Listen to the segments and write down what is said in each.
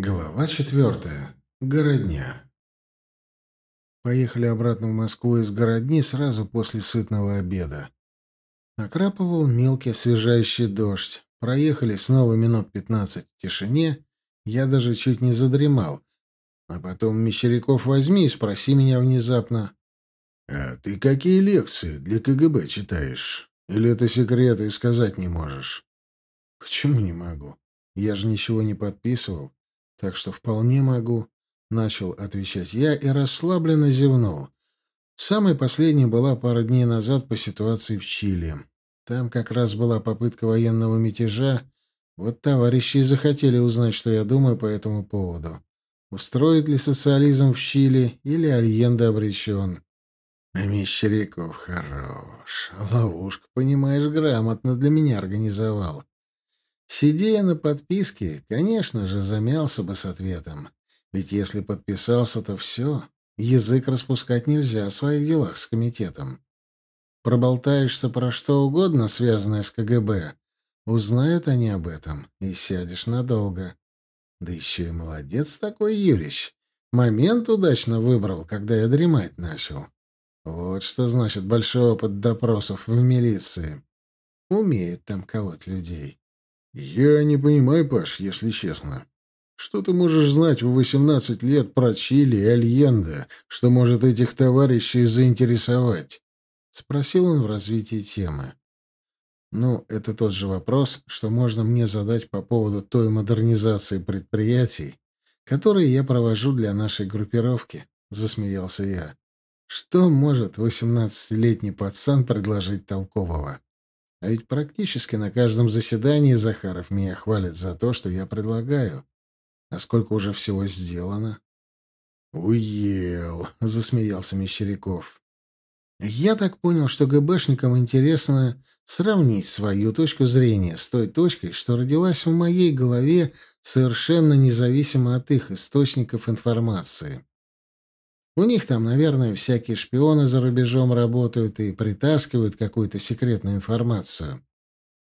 Глава четвертая. Городня. Поехали обратно в Москву из Городни сразу после сытного обеда. Накрапывал мелкий освежающий дождь. Проехали снова минут пятнадцать в тишине. Я даже чуть не задремал. А потом, Мещеряков, возьми и спроси меня внезапно. — А ты какие лекции для КГБ читаешь? Или это секреты и сказать не можешь? — Почему не могу? Я же ничего не подписывал. Так что вполне могу, — начал отвечать я и расслабленно зевнул. Самой последней была пара дней назад по ситуации в Чили. Там как раз была попытка военного мятежа. Вот товарищи и захотели узнать, что я думаю по этому поводу. Устроит ли социализм в Чили или Альенде обречен? Мещеряков хорош. Ловушку, понимаешь, грамотно для меня организовал. Сидя на подписке, конечно же, замялся бы с ответом. Ведь если подписался, то все. Язык распускать нельзя о своих делах с комитетом. Проболтаешься про что угодно, связанное с КГБ. Узнают они об этом, и сядешь надолго. Да еще и молодец такой Юрич. Момент удачно выбрал, когда я дремать начал. Вот что значит большой опыт допросов в милиции. Умеют там колоть людей. «Я не понимаю, Паш, если честно. Что ты можешь знать в восемнадцать лет про Чили и Альенде, что может этих товарищей заинтересовать?» — спросил он в развитии темы. «Ну, это тот же вопрос, что можно мне задать по поводу той модернизации предприятий, которые я провожу для нашей группировки», — засмеялся я. «Что может восемнадцатилетний пацан предложить толкового?» А ведь практически на каждом заседании Захаров меня хвалит за то, что я предлагаю. А сколько уже всего сделано? «Уел», — засмеялся Мещеряков. «Я так понял, что ГБшникам интересно сравнить свою точку зрения с той точкой, что родилась в моей голове совершенно независимо от их источников информации. У них там, наверное, всякие шпионы за рубежом работают и притаскивают какую-то секретную информацию.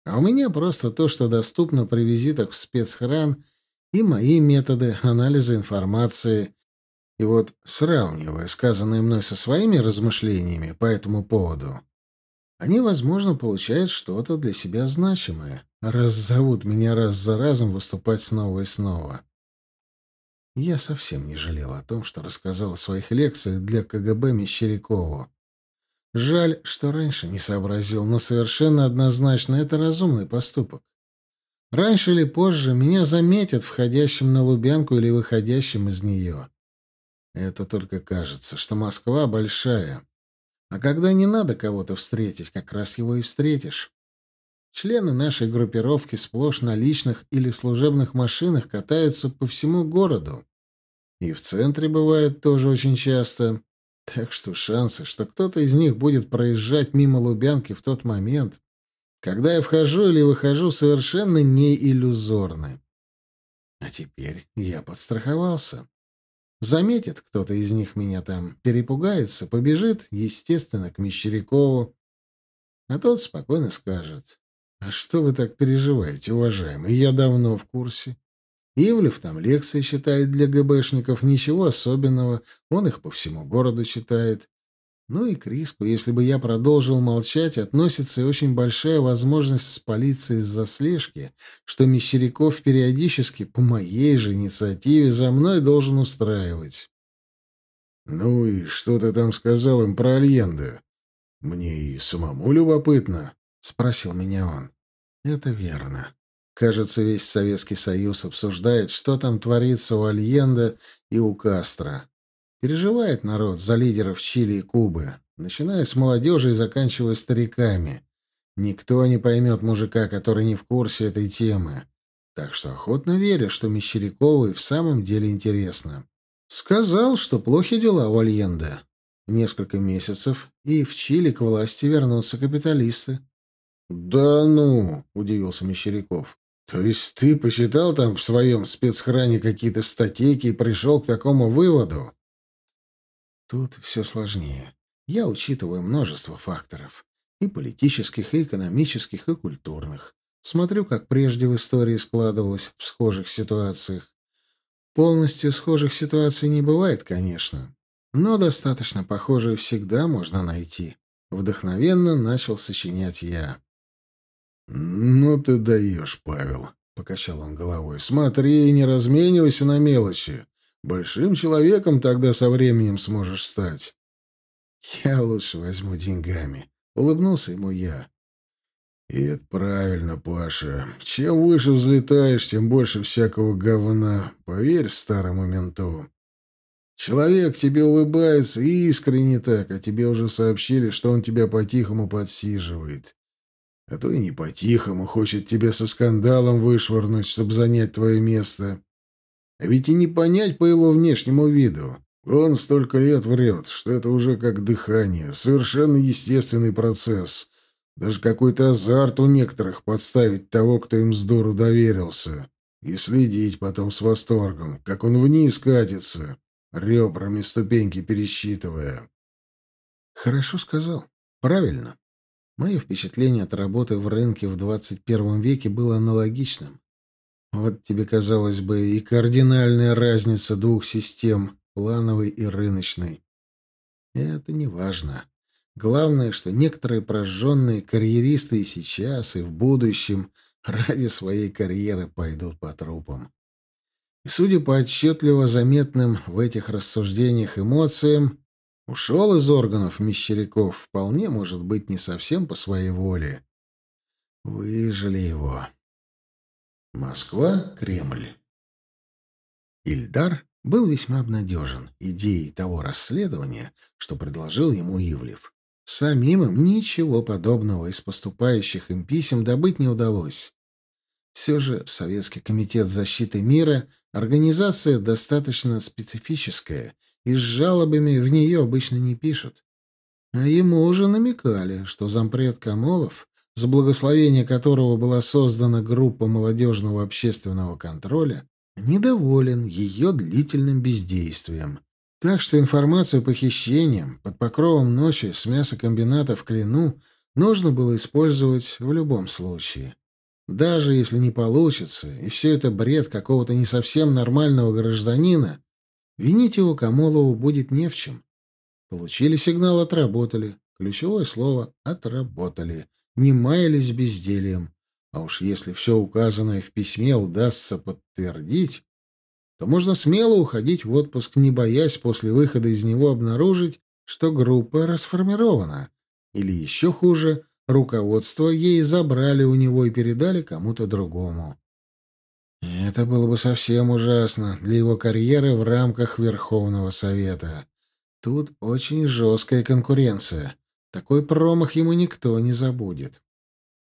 А у меня просто то, что доступно при визитах в спецхран, и мои методы анализа информации. И вот, сравнивая сказанное мной со своими размышлениями по этому поводу, они, возможно, получают что-то для себя значимое, раз зовут меня раз за разом выступать снова и снова. Я совсем не жалел о том, что рассказал о своих лекциях для КГБ Мещерякову. Жаль, что раньше не сообразил, но совершенно однозначно это разумный поступок. Раньше или позже меня заметят входящим на Лубянку или выходящим из нее. Это только кажется, что Москва большая. А когда не надо кого-то встретить, как раз его и встретишь. Члены нашей группировки сплошь на личных или служебных машинах катаются по всему городу. И в центре бывают тоже очень часто. Так что шансы, что кто-то из них будет проезжать мимо Лубянки в тот момент, когда я вхожу или выхожу, совершенно не иллюзорны. А теперь я подстраховался. Заметит кто-то из них меня там, перепугается, побежит, естественно, к Мещерякову. А тот спокойно скажет. «А что вы так переживаете, уважаемый? Я давно в курсе. Ивлев там лекции читает для ГБшников, ничего особенного, он их по всему городу читает. Ну и к риску, если бы я продолжил молчать, относится и очень большая возможность спалиться из-за слежки, что Мещеряков периодически по моей же инициативе за мной должен устраивать. «Ну и что ты там сказал им про Альенде? Мне и самому любопытно», — спросил меня он. Это верно. Кажется, весь Советский Союз обсуждает, что там творится у Альенда и у Кастро. Переживает народ за лидеров Чили и Кубы, начиная с молодежи и заканчивая стариками. Никто не поймет мужика, который не в курсе этой темы. Так что охотно верю, что Мещерякову и в самом деле интересно. Сказал, что плохи дела у Альенда. Несколько месяцев, и в Чили к власти вернутся капиталисты. «Да ну!» — удивился Мещеряков. «То есть ты посчитал там в своем спецхране какие-то статейки и пришел к такому выводу?» Тут все сложнее. Я учитываю множество факторов. И политических, и экономических, и культурных. Смотрю, как прежде в истории складывалось в схожих ситуациях. Полностью схожих ситуаций не бывает, конечно, но достаточно похожие всегда можно найти. Вдохновенно начал сочинять я. «Ну ты даешь, Павел», — покачал он головой. «Смотри, не разменивайся на мелочи. Большим человеком тогда со временем сможешь стать». «Я лучше возьму деньгами», — улыбнулся ему я. «И это правильно, Паша. Чем выше взлетаешь, тем больше всякого говна. Поверь старому менту. Человек тебе улыбается искренне так, а тебе уже сообщили, что он тебя по-тихому подсиживает. А то и не по-тихому хочет тебя со скандалом вышвырнуть, чтобы занять твое место. А ведь и не понять по его внешнему виду. Он столько лет врет, что это уже как дыхание, совершенно естественный процесс. Даже какой-то азарт у некоторых подставить того, кто им с дуру доверился. И следить потом с восторгом, как он вниз катится, ребрами ступеньки пересчитывая. Хорошо сказал. Правильно. Мое впечатление от работы в рынке в 21 веке было аналогичным. Вот тебе, казалось бы, и кардинальная разница двух систем, плановой и рыночной. Это не важно. Главное, что некоторые прожженные карьеристы и сейчас, и в будущем ради своей карьеры пойдут по трупам. И, судя по отчетливо заметным в этих рассуждениях эмоциям, ушел из органов мещеряков вполне может быть не совсем по своей воле. Выжили его. Москва, Кремль. Ильдар был весьма обнадежен идеей того расследования, что предложил ему Ивлев. Самим им ничего подобного из поступающих им писем добыть не удалось. Все же Советский комитет защиты мира — организация достаточно специфическая, и с жалобами в нее обычно не пишут. А ему уже намекали, что зампред Камолов, за благословение которого была создана группа молодежного общественного контроля, недоволен ее длительным бездействием. Так что информацию по хищениям под покровом ночи с мясокомбината в Клину нужно было использовать в любом случае. Даже если не получится, и все это бред какого-то не совсем нормального гражданина, винить его Камолову будет не в чем. Получили сигнал, отработали. Ключевое слово «отработали». Не маялись бездельем. А уж если все указанное в письме удастся подтвердить, то можно смело уходить в отпуск, не боясь после выхода из него обнаружить, что группа расформирована. Или еще хуже, руководство ей забрали у него и передали кому-то другому. Это было бы совсем ужасно для его карьеры в рамках Верховного Совета. Тут очень жесткая конкуренция. Такой промах ему никто не забудет.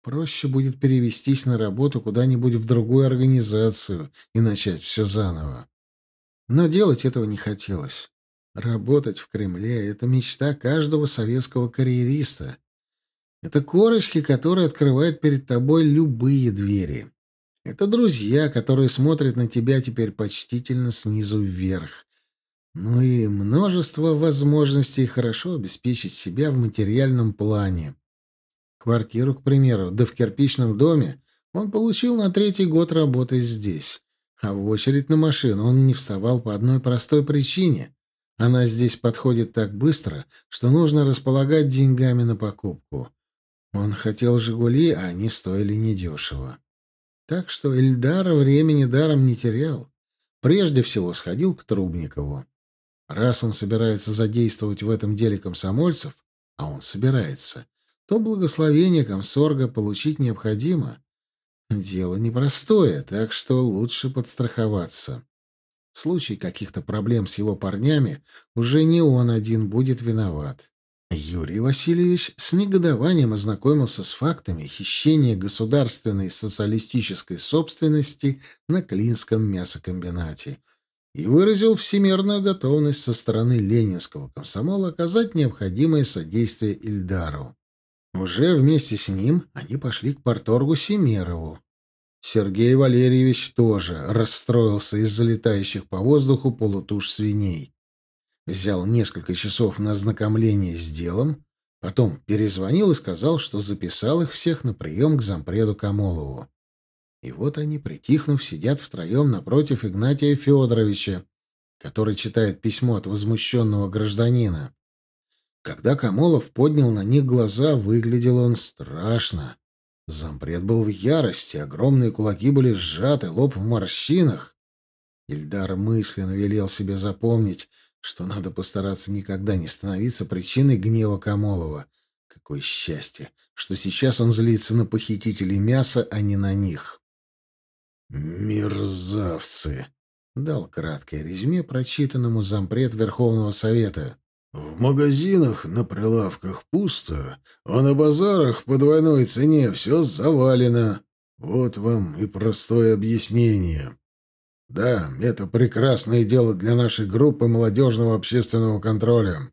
Проще будет перевестись на работу куда-нибудь в другую организацию и начать все заново. Но делать этого не хотелось. Работать в Кремле — это мечта каждого советского карьериста. Это корочки, которые открывают перед тобой любые двери. Это друзья, которые смотрят на тебя теперь почтительно снизу вверх. Ну и множество возможностей хорошо обеспечить себя в материальном плане. Квартиру, к примеру, да в кирпичном доме он получил на третий год работы здесь. А в очередь на машину он не вставал по одной простой причине. Она здесь подходит так быстро, что нужно располагать деньгами на покупку. Он хотел «Жигули», а они стоили недешево. Так что Эльдара времени даром не терял. Прежде всего сходил к Трубникову. Раз он собирается задействовать в этом деле комсомольцев, а он собирается, то благословение комсорга получить необходимо. Дело непростое, так что лучше подстраховаться. В случае каких-то проблем с его парнями уже не он один будет виноват. Юрий Васильевич с негодованием ознакомился с фактами хищения государственной социалистической собственности на Клинском мясокомбинате и выразил всемирную готовность со стороны ленинского комсомола оказать необходимое содействие Ильдару. Уже вместе с ним они пошли к порторгу Семерову. Сергей Валерьевич тоже расстроился из-за летающих по воздуху полутуш свиней. Взял несколько часов на ознакомление с делом, потом перезвонил и сказал, что записал их всех на прием к зампреду Камолову. И вот они, притихнув, сидят втроем напротив Игнатия Федоровича, который читает письмо от возмущенного гражданина. Когда Камолов поднял на них глаза, выглядел он страшно. Зампред был в ярости, огромные кулаки были сжаты, лоб в морщинах. Ильдар мысленно велел себе запомнить, что надо постараться никогда не становиться причиной гнева Камолова. Какое счастье, что сейчас он злится на похитителей мяса, а не на них. «Мерзавцы!» — дал краткое резюме прочитанному зампред Верховного Совета. «В магазинах на прилавках пусто, а на базарах по двойной цене все завалено. Вот вам и простое объяснение. Да, это прекрасное дело для нашей группы молодежного общественного контроля.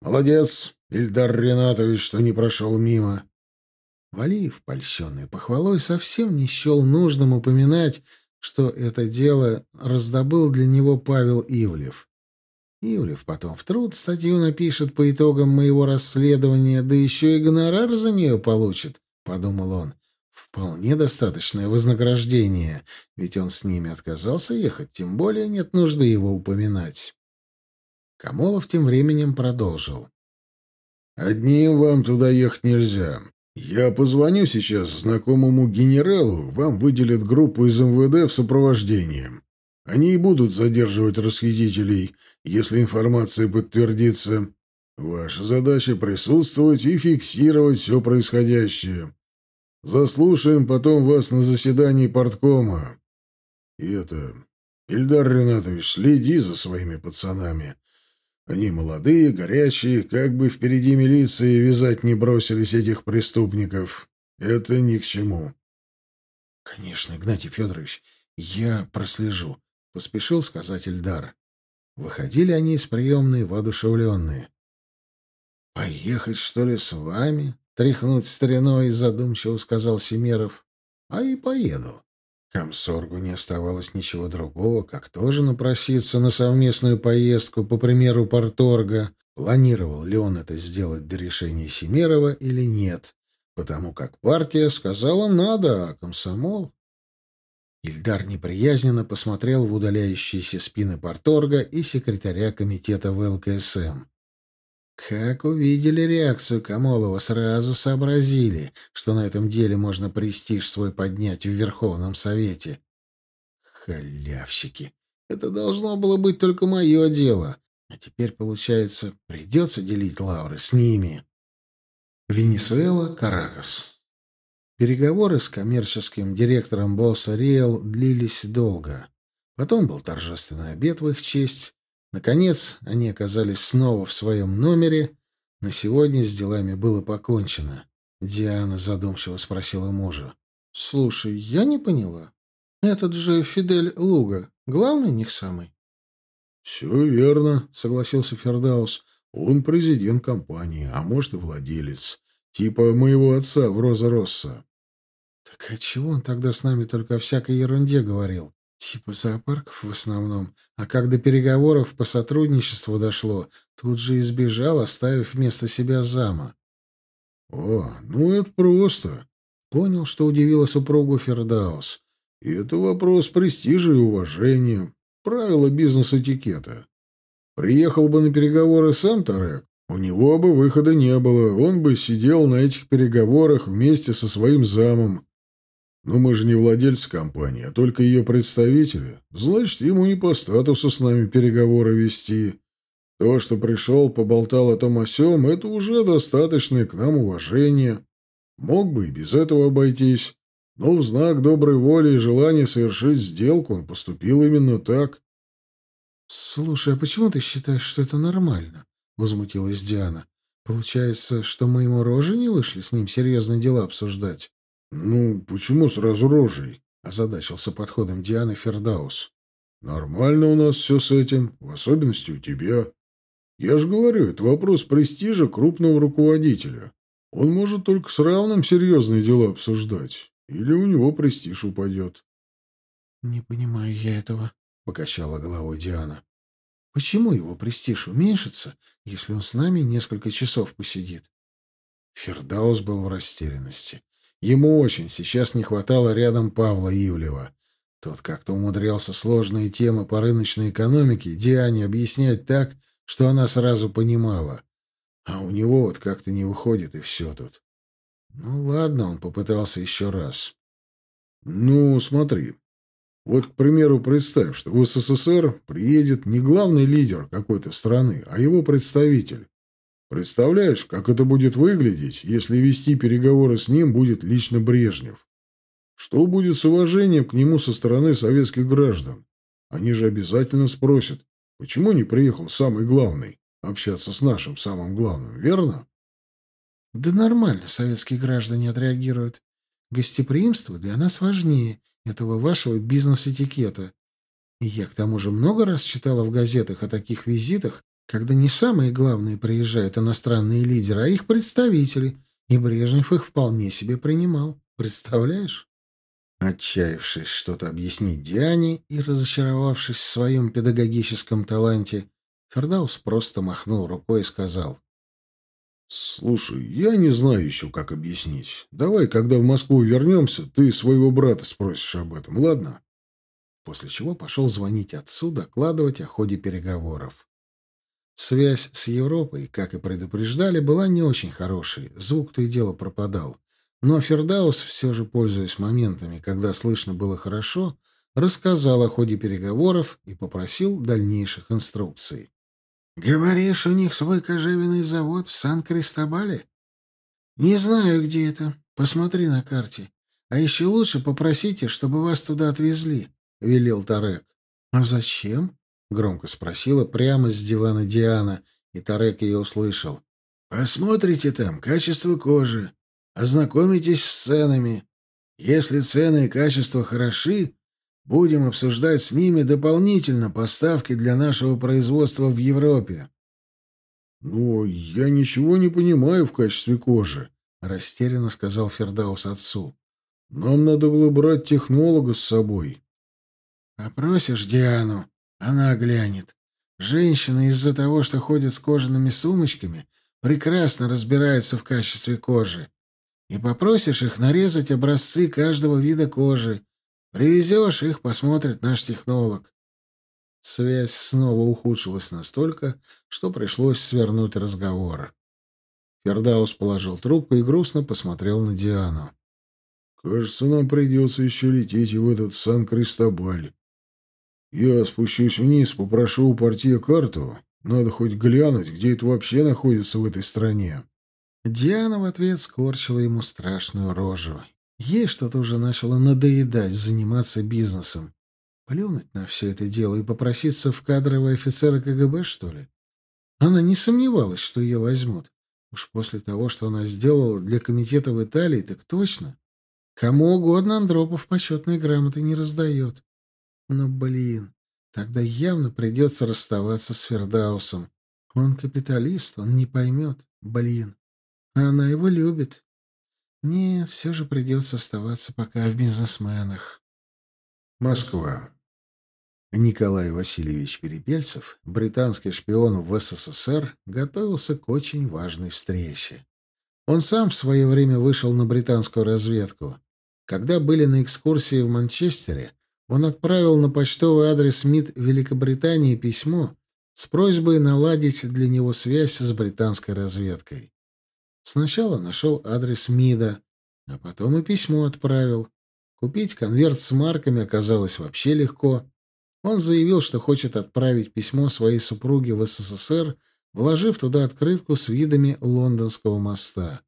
Молодец, Ильдар Ринатович, что не прошел мимо. Валиев, польщенный похвалой, совсем не счел нужным упоминать, что это дело раздобыл для него Павел Ивлев. Ивлев потом в труд статью напишет по итогам моего расследования, да еще и гонорар за нее получит, — подумал он. Вполне достаточное вознаграждение, ведь он с ними отказался ехать, тем более нет нужды его упоминать. Камолов тем временем продолжил. «Одним вам туда ехать нельзя. Я позвоню сейчас знакомому генералу, вам выделят группу из МВД в сопровождении. Они и будут задерживать расхитителей, если информация подтвердится. Ваша задача — присутствовать и фиксировать все происходящее. Заслушаем потом вас на заседании порткома. И это... Ильдар Ринатович, следи за своими пацанами. Они молодые, горячие, как бы впереди милиции вязать не бросились этих преступников. Это ни к чему. — Конечно, Игнатий Федорович, я прослежу, — поспешил сказать Ильдар. Выходили они из приемной воодушевленные. — Поехать, что ли, с вами? — тряхнуть стариной, — задумчиво сказал Семеров. — А и поеду. Комсоргу не оставалось ничего другого, как тоже напроситься на совместную поездку, по примеру Порторга. Планировал ли он это сделать до решения Семерова или нет, потому как партия сказала «надо», а комсомол... Ильдар неприязненно посмотрел в удаляющиеся спины Порторга и секретаря комитета ВЛКСМ. Как увидели реакцию Камолова, сразу сообразили, что на этом деле можно престиж свой поднять в Верховном Совете. Халявщики! Это должно было быть только мое дело. А теперь, получается, придется делить лавры с ними. Венесуэла, Каракас. Переговоры с коммерческим директором босса Риэл длились долго. Потом был торжественный обед в их честь, Наконец, они оказались снова в своем номере. На сегодня с делами было покончено. Диана задумчиво спросила мужа. — Слушай, я не поняла. Этот же Фидель Луга, главный них самый? — Все верно, — согласился Фердаус. — Он президент компании, а может и владелец. Типа моего отца в Роза Росса. — Так а чего он тогда с нами только о всякой ерунде говорил? Типа зоопарков в основном. А как до переговоров по сотрудничеству дошло, тут же избежал, оставив вместо себя зама. — О, ну это просто. Понял, что удивило супругу Фердаус. И это вопрос престижа и уважения. Правила бизнес-этикета. Приехал бы на переговоры сам Тарек, у него бы выхода не было. Он бы сидел на этих переговорах вместе со своим замом, но мы же не владельцы компании, а только ее представители. Значит, ему не по статусу с нами переговоры вести. То, что пришел, поболтал о том о сём, это уже достаточное к нам уважение. Мог бы и без этого обойтись. Но в знак доброй воли и желания совершить сделку он поступил именно так. — Слушай, а почему ты считаешь, что это нормально? — возмутилась Диана. — Получается, что мы ему рожи не вышли с ним серьезные дела обсуждать? «Ну, почему сразу рожей?» — озадачился подходом Дианы Фердаус. «Нормально у нас все с этим, в особенности у тебя. Я же говорю, это вопрос престижа крупного руководителя. Он может только с равным серьезные дела обсуждать, или у него престиж упадет». «Не понимаю я этого», — покачала головой Диана. «Почему его престиж уменьшится, если он с нами несколько часов посидит?» Фердаус был в растерянности. Ему очень сейчас не хватало рядом Павла Ивлева. Тот как-то умудрялся сложные темы по рыночной экономике Диане объяснять так, что она сразу понимала. А у него вот как-то не выходит, и все тут. Ну ладно, он попытался еще раз. Ну, смотри. Вот, к примеру, представь, что в СССР приедет не главный лидер какой-то страны, а его представитель. Представляешь, как это будет выглядеть, если вести переговоры с ним будет лично Брежнев? Что будет с уважением к нему со стороны советских граждан? Они же обязательно спросят, почему не приехал самый главный общаться с нашим самым главным, верно? Да нормально советские граждане отреагируют. Гостеприимство для нас важнее этого вашего бизнес-этикета. И я к тому же много раз читала в газетах о таких визитах, когда не самые главные приезжают иностранные лидеры, а их представители, и Брежнев их вполне себе принимал. Представляешь? Отчаявшись что-то объяснить Диане и разочаровавшись в своем педагогическом таланте, Фердаус просто махнул рукой и сказал. «Слушай, я не знаю еще, как объяснить. Давай, когда в Москву вернемся, ты своего брата спросишь об этом, ладно?» После чего пошел звонить отцу, докладывать о ходе переговоров. Связь с Европой, как и предупреждали, была не очень хорошей, звук то и дело пропадал. Но Фердаус, все же пользуясь моментами, когда слышно было хорошо, рассказал о ходе переговоров и попросил дальнейших инструкций. «Говоришь, у них свой кожевенный завод в Сан-Кристобале?» «Не знаю, где это. Посмотри на карте. А еще лучше попросите, чтобы вас туда отвезли», — велел Тарек. «А зачем?» — громко спросила прямо с дивана Диана, и Тарек ее услышал. «Посмотрите там качество кожи, ознакомитесь с ценами. Если цены и качество хороши, будем обсуждать с ними дополнительно поставки для нашего производства в Европе. «Ну, я ничего не понимаю в качестве кожи», — растерянно сказал Фердаус отцу. «Нам надо было брать технолога с собой». «Попросишь Диану, она глянет. Женщина из-за того, что ходит с кожаными сумочками, прекрасно разбирается в качестве кожи и попросишь их нарезать образцы каждого вида кожи. Привезешь, их посмотрит наш технолог. Связь снова ухудшилась настолько, что пришлось свернуть разговор. Фердаус положил трубку и грустно посмотрел на Диану. «Кажется, нам придется еще лететь в этот Сан-Кристобаль. Я спущусь вниз, попрошу у партия карту. Надо хоть глянуть, где это вообще находится в этой стране». Диана в ответ скорчила ему страшную рожу. Ей что-то уже начало надоедать заниматься бизнесом. Плюнуть на все это дело и попроситься в кадровые офицеры КГБ, что ли? Она не сомневалась, что ее возьмут. Уж после того, что она сделала для комитета в Италии, так точно. Кому угодно Андропов почетные грамоты не раздает. Но, блин, тогда явно придется расставаться с Фердаусом. Он капиталист, он не поймет. Блин. Она его любит. Нет, все же придется оставаться пока в бизнесменах. Москва. Николай Васильевич Перепельцев, британский шпион в СССР, готовился к очень важной встрече. Он сам в свое время вышел на британскую разведку. Когда были на экскурсии в Манчестере, он отправил на почтовый адрес МИД Великобритании письмо с просьбой наладить для него связь с британской разведкой. Сначала нашел адрес МИДа, а потом и письмо отправил. Купить конверт с марками оказалось вообще легко. Он заявил, что хочет отправить письмо своей супруге в СССР, вложив туда открытку с видами лондонского моста.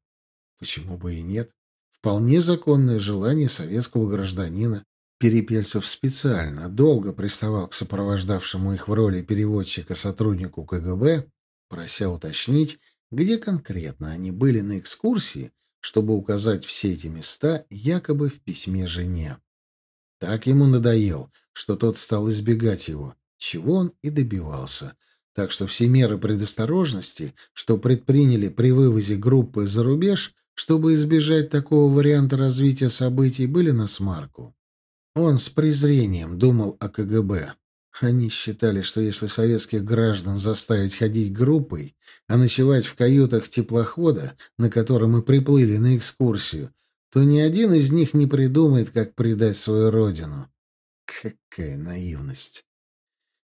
Почему бы и нет? Вполне законное желание советского гражданина. Перепельцев специально долго приставал к сопровождавшему их в роли переводчика сотруднику КГБ, прося уточнить, где конкретно они были на экскурсии, чтобы указать все эти места якобы в письме жене. Так ему надоел, что тот стал избегать его, чего он и добивался. Так что все меры предосторожности, что предприняли при вывозе группы за рубеж, чтобы избежать такого варианта развития событий, были на смарку. Он с презрением думал о КГБ. Они считали, что если советских граждан заставить ходить группой, а ночевать в каютах теплохода, на котором мы приплыли на экскурсию, то ни один из них не придумает, как предать свою родину. Какая наивность!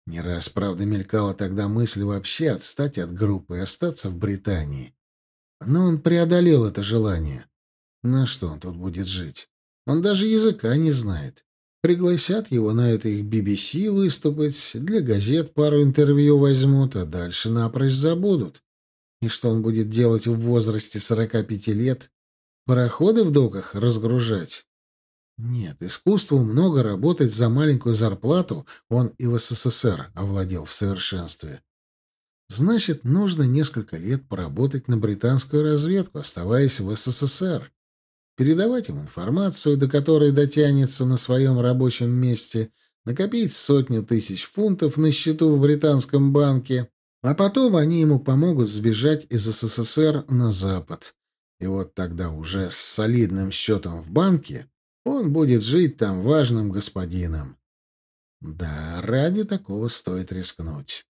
Не раз, правда, мелькала тогда мысль вообще отстать от группы и остаться в Британии. Но он преодолел это желание. На что он тут будет жить? Он даже языка не знает. Пригласят его на это их BBC выступать, для газет пару интервью возьмут, а дальше напрочь забудут. И что он будет делать в возрасте 45 лет? Пароходы в доках разгружать? Нет, искусству много работать за маленькую зарплату он и в СССР овладел в совершенстве. Значит, нужно несколько лет поработать на британскую разведку, оставаясь в СССР. Передавать им информацию, до которой дотянется на своем рабочем месте, накопить сотню тысяч фунтов на счету в британском банке, а потом они ему помогут сбежать из СССР на Запад. И вот тогда уже с солидным счетом в банке он будет жить там важным господином. Да, ради такого стоит рискнуть.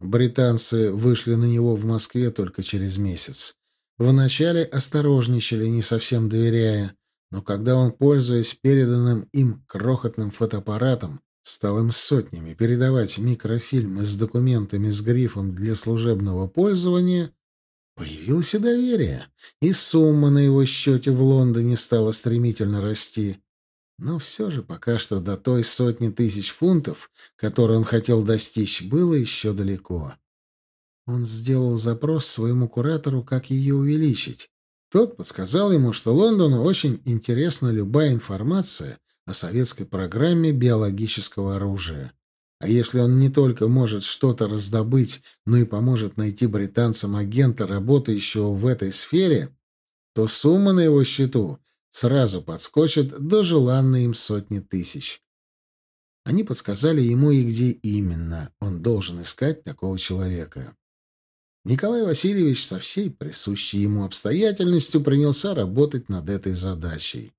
Британцы вышли на него в Москве только через месяц. Вначале осторожничали, не совсем доверяя, но когда он, пользуясь переданным им крохотным фотоаппаратом, стал им сотнями передавать микрофильмы с документами с грифом «для служебного пользования», Появилось и доверие, и сумма на его счете в Лондоне стала стремительно расти. Но все же пока что до той сотни тысяч фунтов, которую он хотел достичь, было еще далеко. Он сделал запрос своему куратору, как ее увеличить. Тот подсказал ему, что Лондону очень интересна любая информация о советской программе биологического оружия. А если он не только может что-то раздобыть, но и поможет найти британцам агента, работающего в этой сфере, то сумма на его счету сразу подскочит до желанной им сотни тысяч. Они подсказали ему и где именно он должен искать такого человека. Николай Васильевич со всей присущей ему обстоятельностью принялся работать над этой задачей.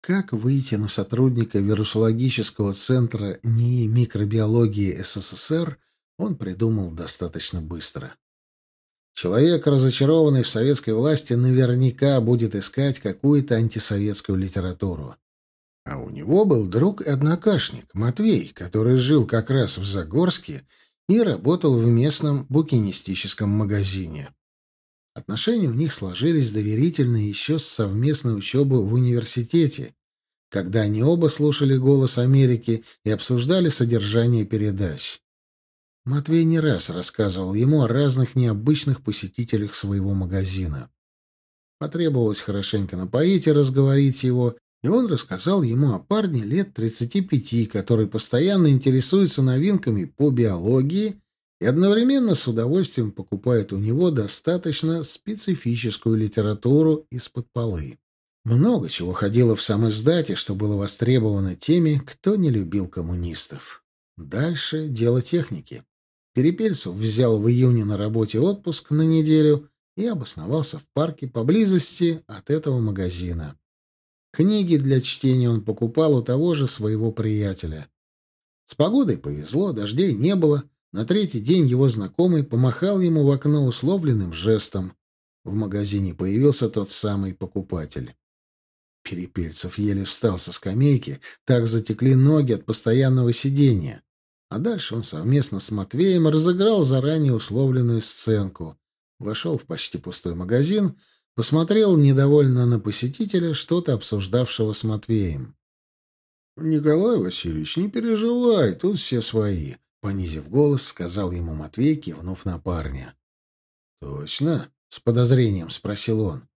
Как выйти на сотрудника вирусологического центра НИИ микробиологии СССР, он придумал достаточно быстро. Человек, разочарованный в советской власти, наверняка будет искать какую-то антисоветскую литературу. А у него был друг и однокашник, Матвей, который жил как раз в Загорске и работал в местном букинистическом магазине. Отношения у них сложились доверительные еще с совместной учебы в университете, когда они оба слушали «Голос Америки» и обсуждали содержание передач. Матвей не раз рассказывал ему о разных необычных посетителях своего магазина. Потребовалось хорошенько напоить и разговорить его, и он рассказал ему о парне лет 35, который постоянно интересуется новинками по биологии и одновременно с удовольствием покупает у него достаточно специфическую литературу из-под полы. Много чего ходило в сам издате, что было востребовано теми, кто не любил коммунистов. Дальше дело техники. Перепельцев взял в июне на работе отпуск на неделю и обосновался в парке поблизости от этого магазина. Книги для чтения он покупал у того же своего приятеля. С погодой повезло, дождей не было — на третий день его знакомый помахал ему в окно условленным жестом. В магазине появился тот самый покупатель. Перепельцев еле встал со скамейки, так затекли ноги от постоянного сидения. А дальше он совместно с Матвеем разыграл заранее условленную сценку. Вошел в почти пустой магазин, посмотрел недовольно на посетителя, что-то обсуждавшего с Матвеем. — Николай Васильевич, не переживай, тут все свои. Понизив голос, сказал ему Матвей, кивнув на парня. «Точно?» — с подозрением спросил он.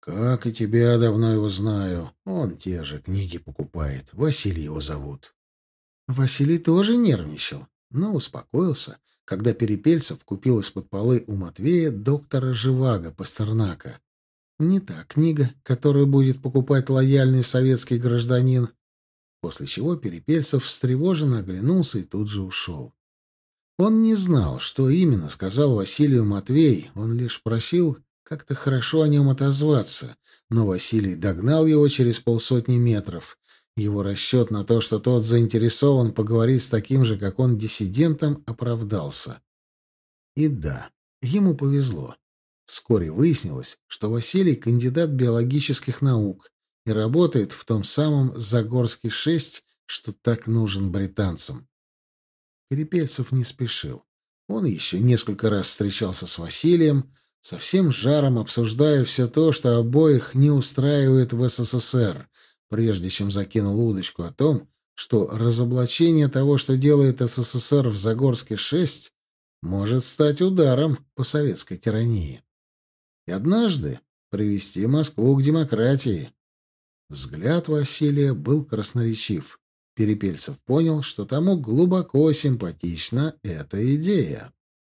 «Как и тебя, давно его знаю. Он те же книги покупает. Василий его зовут». Василий тоже нервничал, но успокоился, когда Перепельцев купил из-под полы у Матвея доктора Живаго Пастернака. Не та книга, которую будет покупать лояльный советский гражданин, после чего Перепельцев встревоженно оглянулся и тут же ушел. Он не знал, что именно сказал Василию Матвей, он лишь просил как-то хорошо о нем отозваться, но Василий догнал его через полсотни метров. Его расчет на то, что тот заинтересован поговорить с таким же, как он, диссидентом, оправдался. И да, ему повезло. Вскоре выяснилось, что Василий — кандидат биологических наук и работает в том самом Загорске-6, что так нужен британцам. Перепельцев не спешил. Он еще несколько раз встречался с Василием, со всем жаром обсуждая все то, что обоих не устраивает в СССР, прежде чем закинул удочку о том, что разоблачение того, что делает СССР в Загорске-6, может стать ударом по советской тирании. И однажды привести Москву к демократии. Взгляд Василия был красноречив. Перепельцев понял, что тому глубоко симпатична эта идея.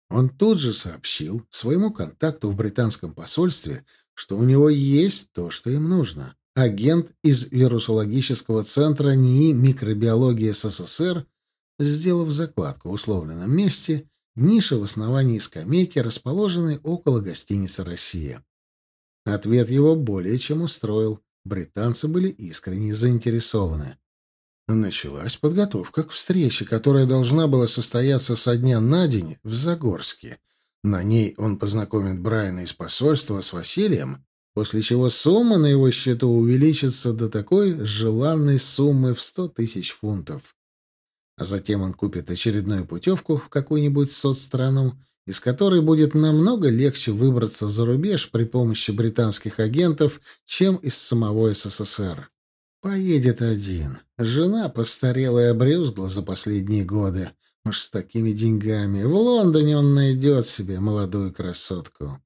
Он тут же сообщил своему контакту в британском посольстве, что у него есть то, что им нужно. Агент из вирусологического центра НИИ микробиологии СССР, сделав закладку в условленном месте, ниша в основании скамейки, расположенной около гостиницы «Россия». Ответ его более чем устроил. Британцы были искренне заинтересованы. Началась подготовка к встрече, которая должна была состояться со дня на день в Загорске. На ней он познакомит Брайана из посольства с Василием, после чего сумма на его счету увеличится до такой желанной суммы в сто тысяч фунтов. А затем он купит очередную путевку в какую-нибудь соцстрану, из которой будет намного легче выбраться за рубеж при помощи британских агентов, чем из самого СССР. Поедет один. Жена постарела и обрюзгла за последние годы. Уж с такими деньгами. В Лондоне он найдет себе молодую красотку.